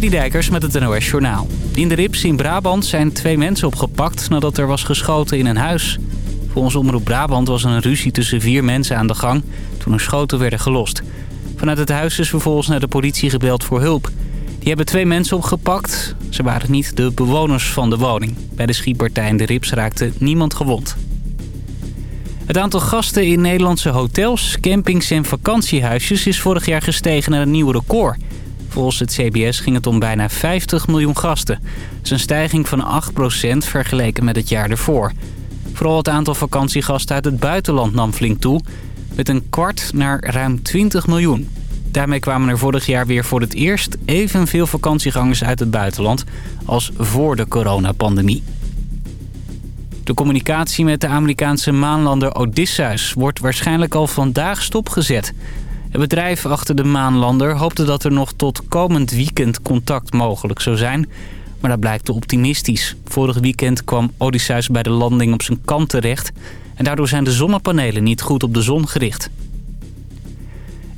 Dijkers met het NOS Journaal. In de Rips in Brabant zijn twee mensen opgepakt nadat er was geschoten in een huis. Volgens Omroep Brabant was er een ruzie tussen vier mensen aan de gang... toen er schoten werden gelost. Vanuit het huis is vervolgens naar de politie gebeld voor hulp. Die hebben twee mensen opgepakt. Ze waren niet de bewoners van de woning. Bij de schietpartij in de Rips raakte niemand gewond. Het aantal gasten in Nederlandse hotels, campings en vakantiehuisjes... is vorig jaar gestegen naar een nieuw record... Volgens het CBS ging het om bijna 50 miljoen gasten. Dat is een stijging van 8% vergeleken met het jaar ervoor. Vooral het aantal vakantiegasten uit het buitenland nam flink toe... met een kwart naar ruim 20 miljoen. Daarmee kwamen er vorig jaar weer voor het eerst evenveel vakantiegangers uit het buitenland... als voor de coronapandemie. De communicatie met de Amerikaanse maanlander Odysseus wordt waarschijnlijk al vandaag stopgezet... Het bedrijf achter de maanlander hoopte dat er nog tot komend weekend contact mogelijk zou zijn. Maar dat blijkt te optimistisch. Vorig weekend kwam Odysseus bij de landing op zijn kant terecht. En daardoor zijn de zonnepanelen niet goed op de zon gericht.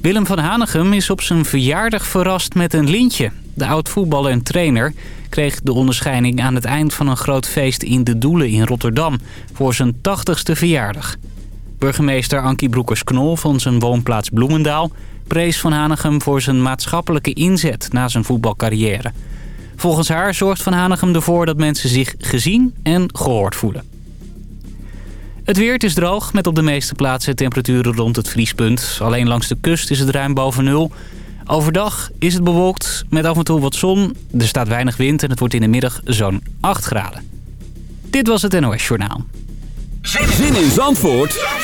Willem van Hanegem is op zijn verjaardag verrast met een lintje. De oud-voetballer en trainer kreeg de onderscheiding aan het eind van een groot feest in De Doelen in Rotterdam... voor zijn 80ste verjaardag. Burgemeester Ankie Broekers-Knol van zijn woonplaats Bloemendaal... prees Van Hanegem voor zijn maatschappelijke inzet na zijn voetbalcarrière. Volgens haar zorgt Van Hanegem ervoor dat mensen zich gezien en gehoord voelen. Het weer is droog, met op de meeste plaatsen temperaturen rond het vriespunt. Alleen langs de kust is het ruim boven nul. Overdag is het bewolkt met af en toe wat zon. Er staat weinig wind en het wordt in de middag zo'n 8 graden. Dit was het NOS Journaal. Zin in Zandvoort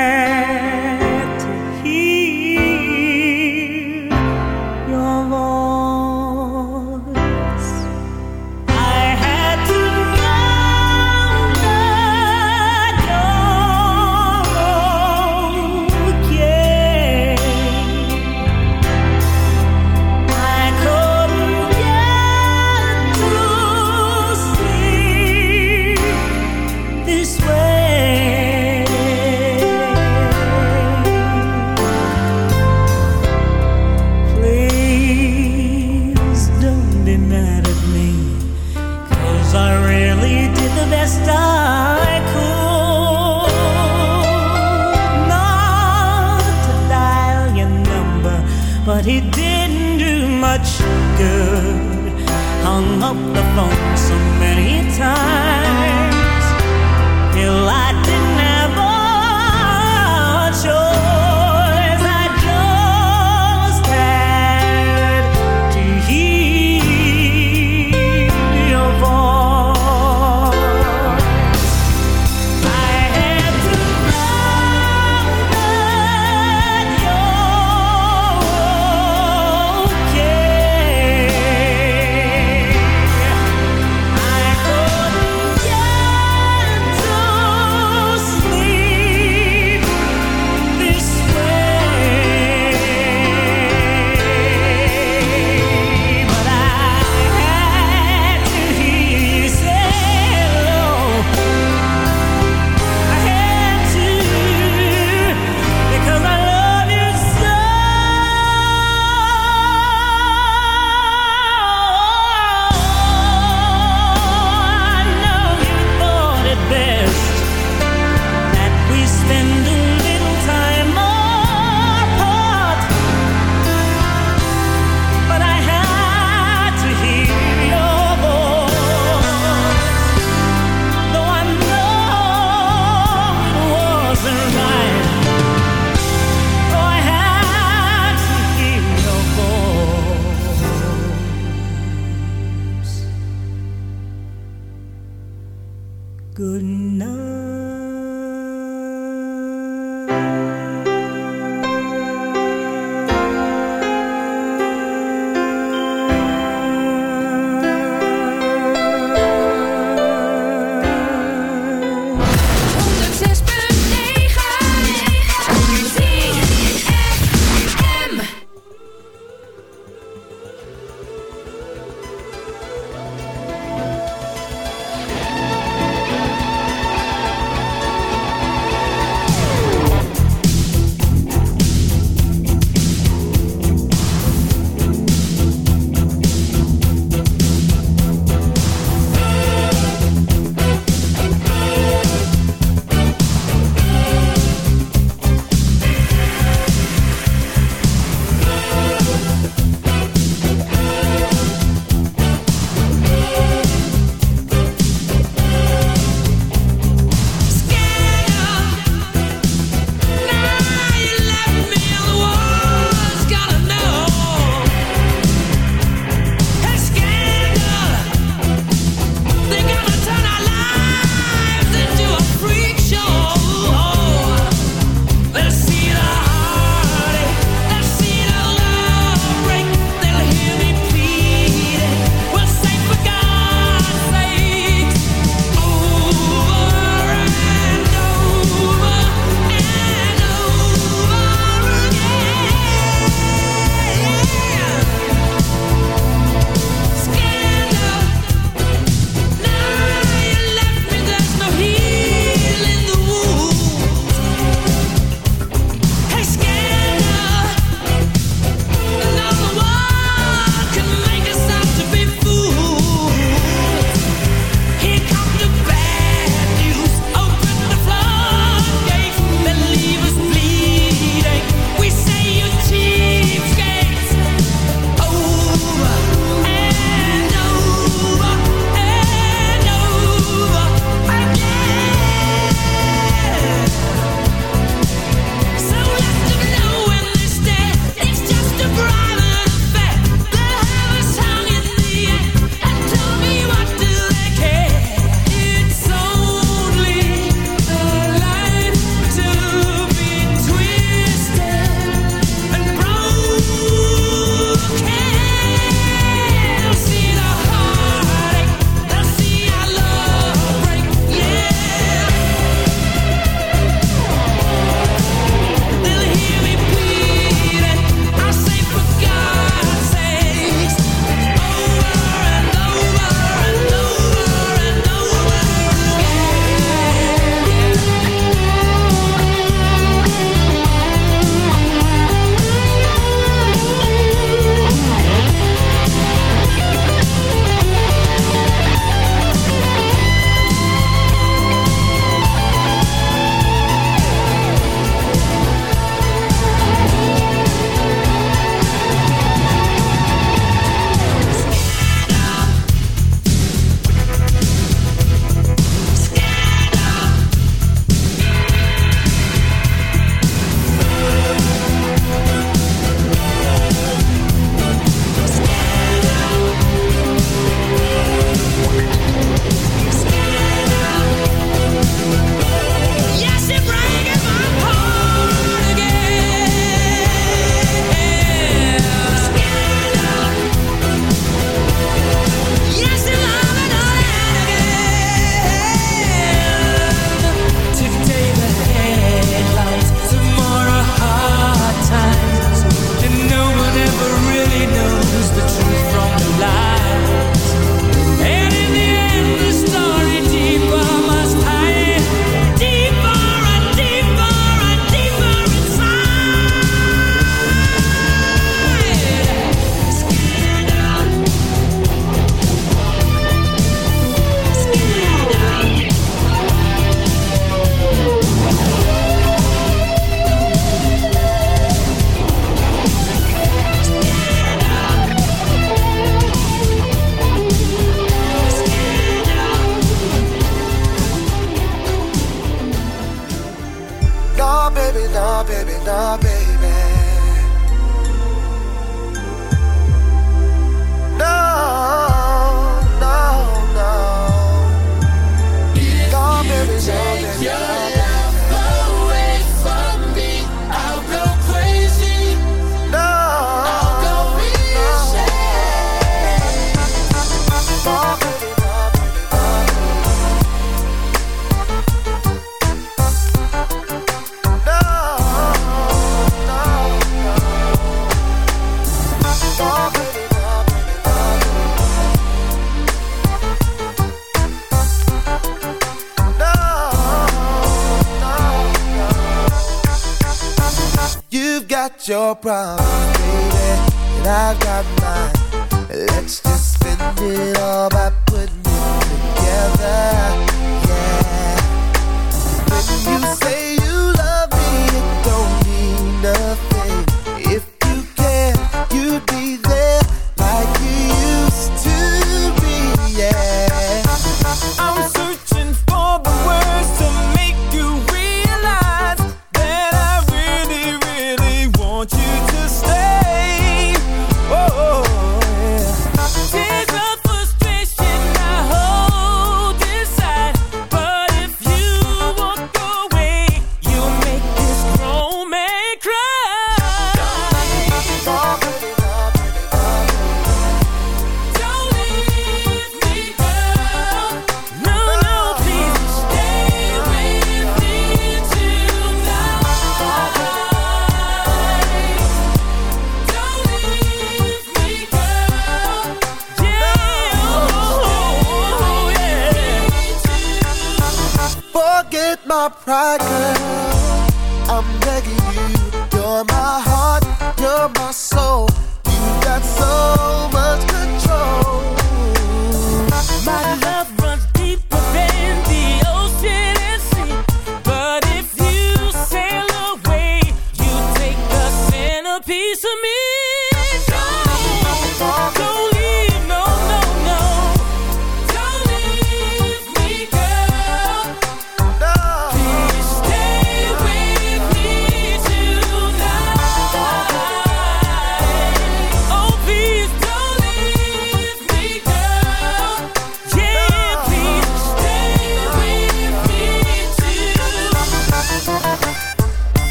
Got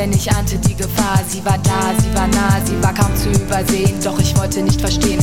denn ich ahnte die Gefahr. Sie war da, sie war nah, sie war kaum zu übersehen. Doch ich wollte nicht verstehen,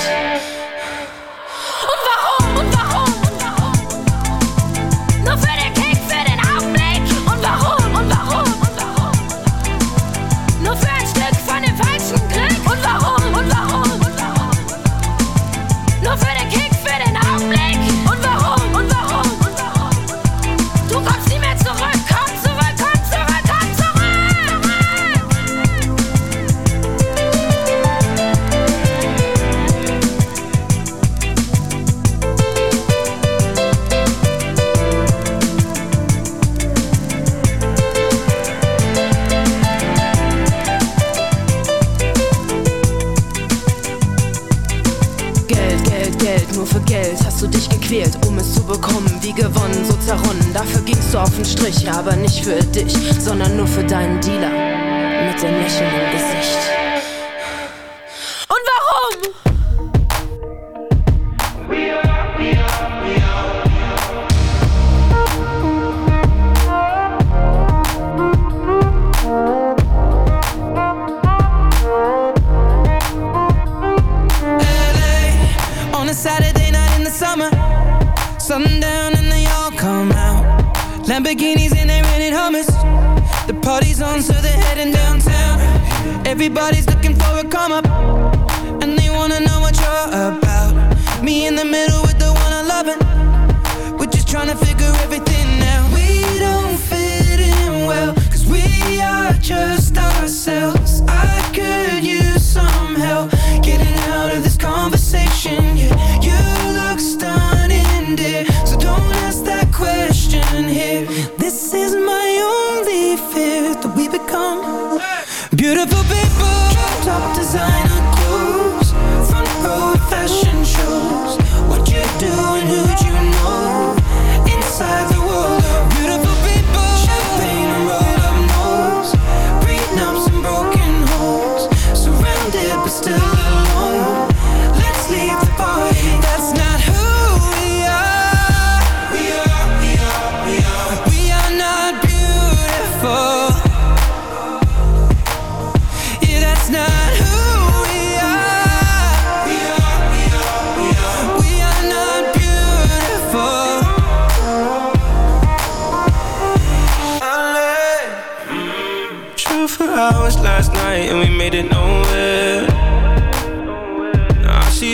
Leben so zerrunden. Dafür gingst du auf den Strich, aber nicht für dich, sondern nur für deinen Dealer mit dem lächelnden Gesicht. bikinis and they're renting hummus. The party's on, so they're heading downtown. Everybody's looking for a come up, and they wanna know what you're about. Me in the middle with the one I love, it. we're just trying to figure everything out. We don't fit in well, cause we are just ourselves. I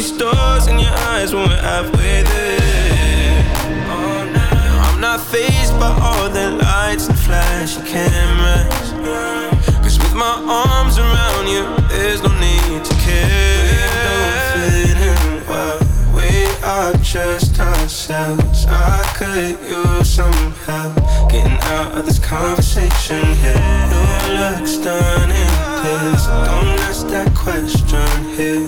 see stars in your eyes when we're halfway there. I'm not phased by all the lights and flashing cameras. Cause with my arms around you, there's no need to care. We don't fit in well. We are just ourselves. I could use some help getting out of this conversation here. Your looks in this. don't ask that question here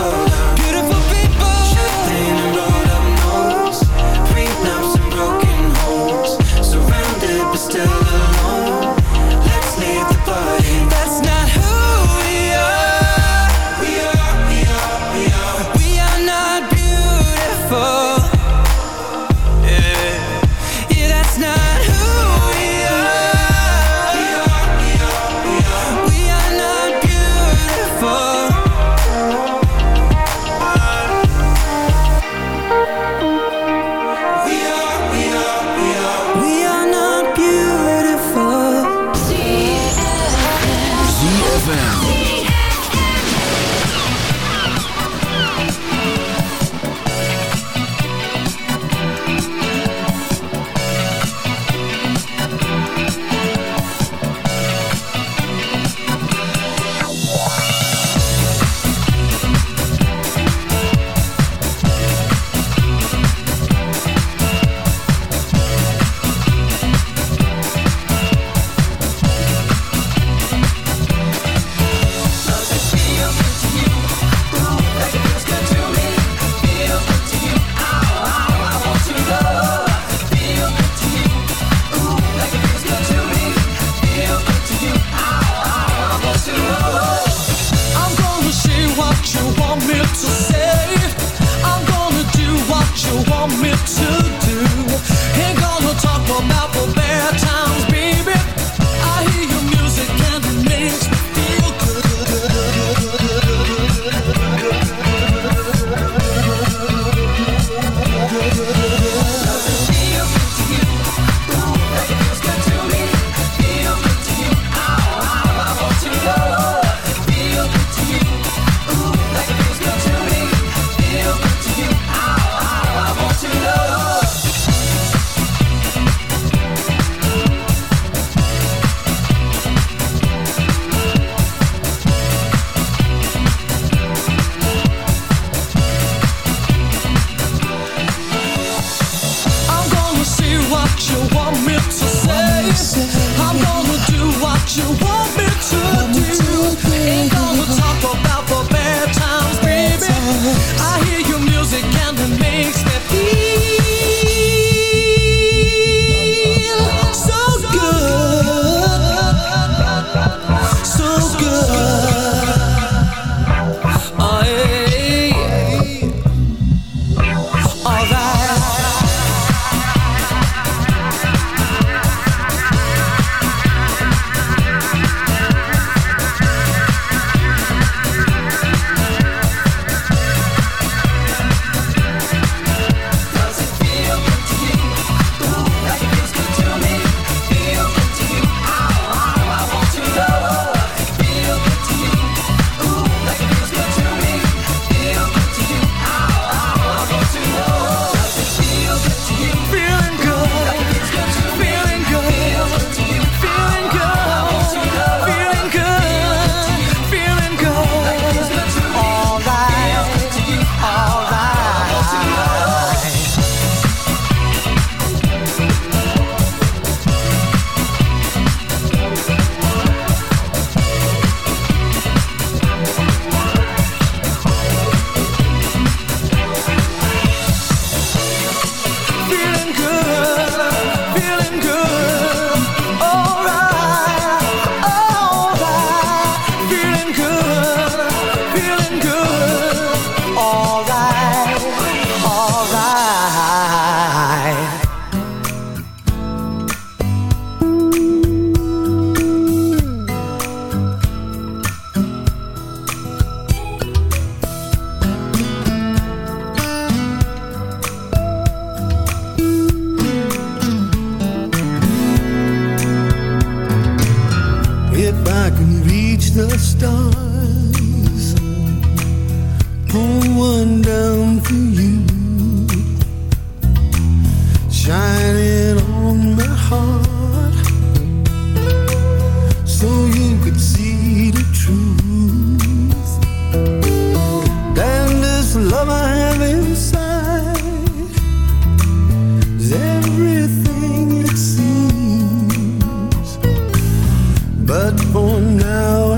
but for now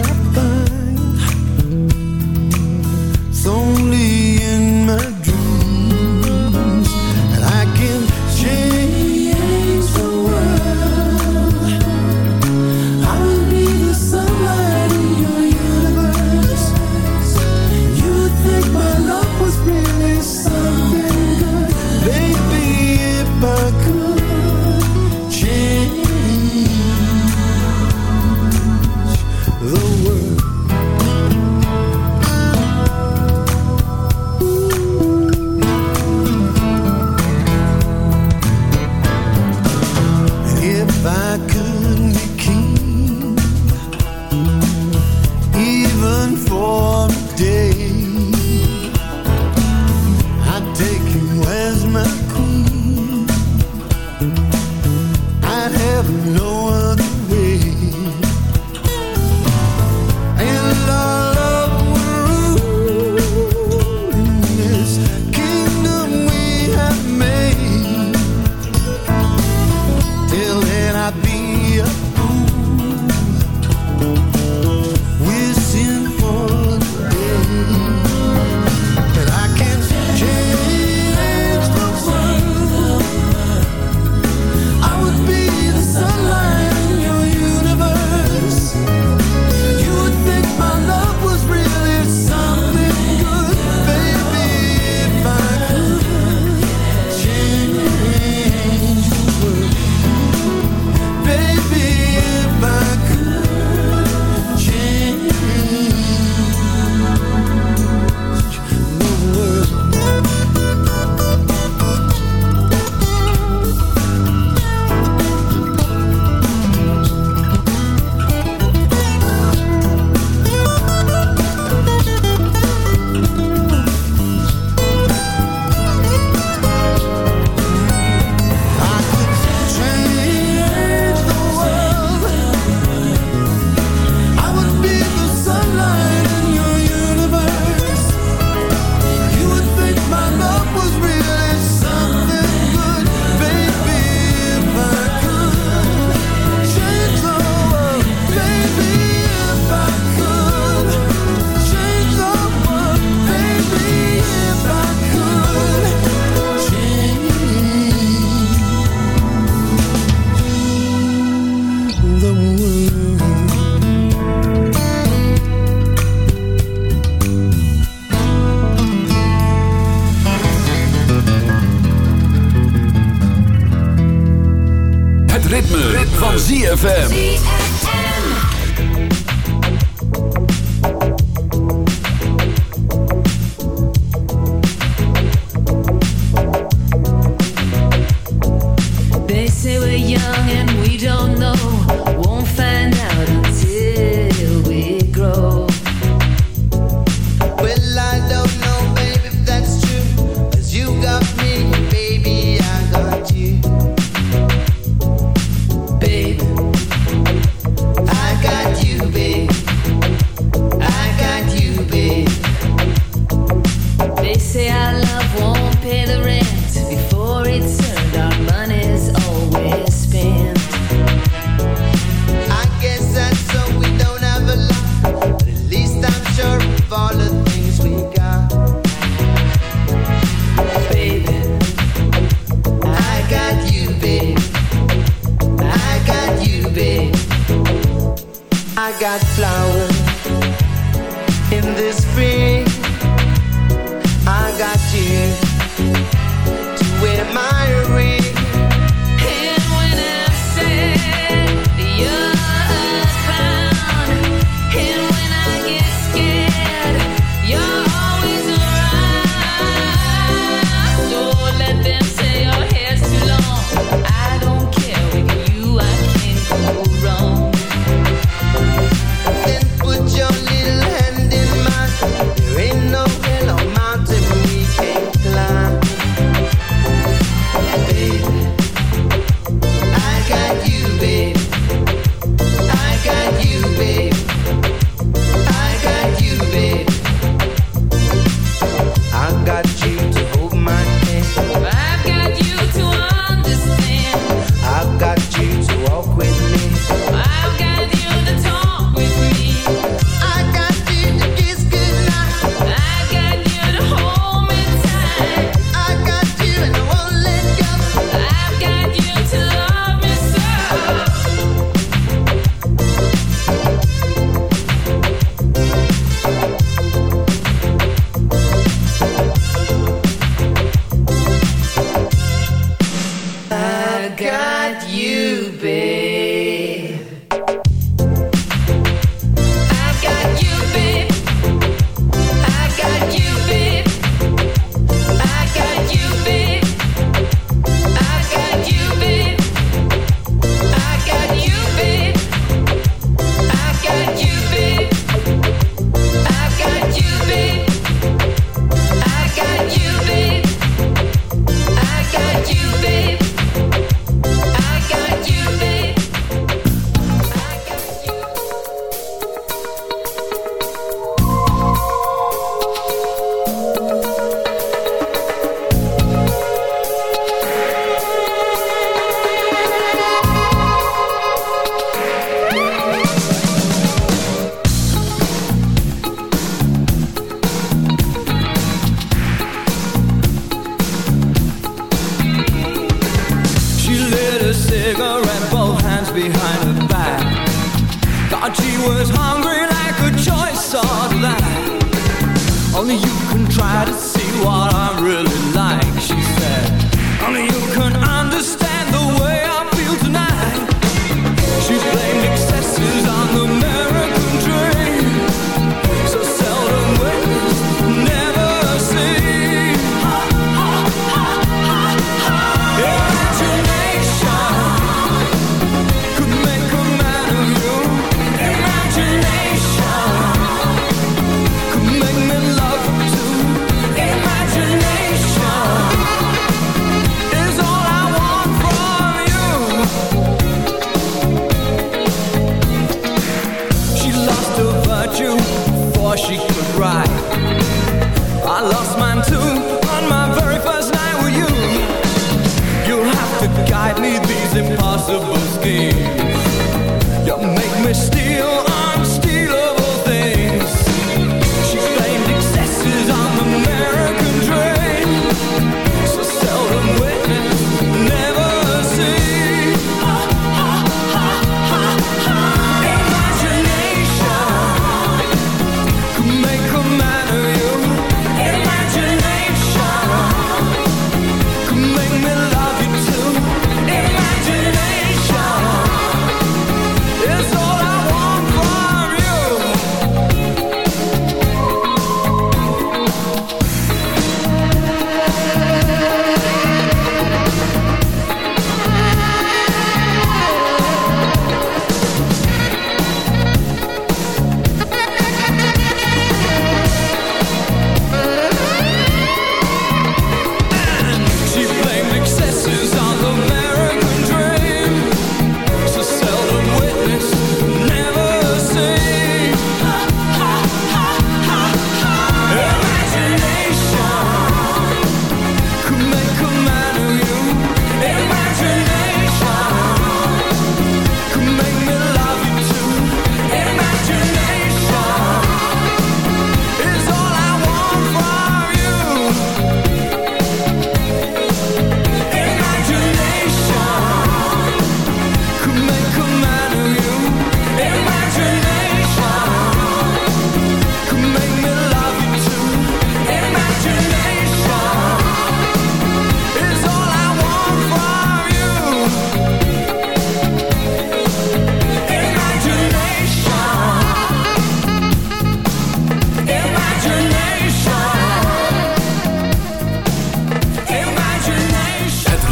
You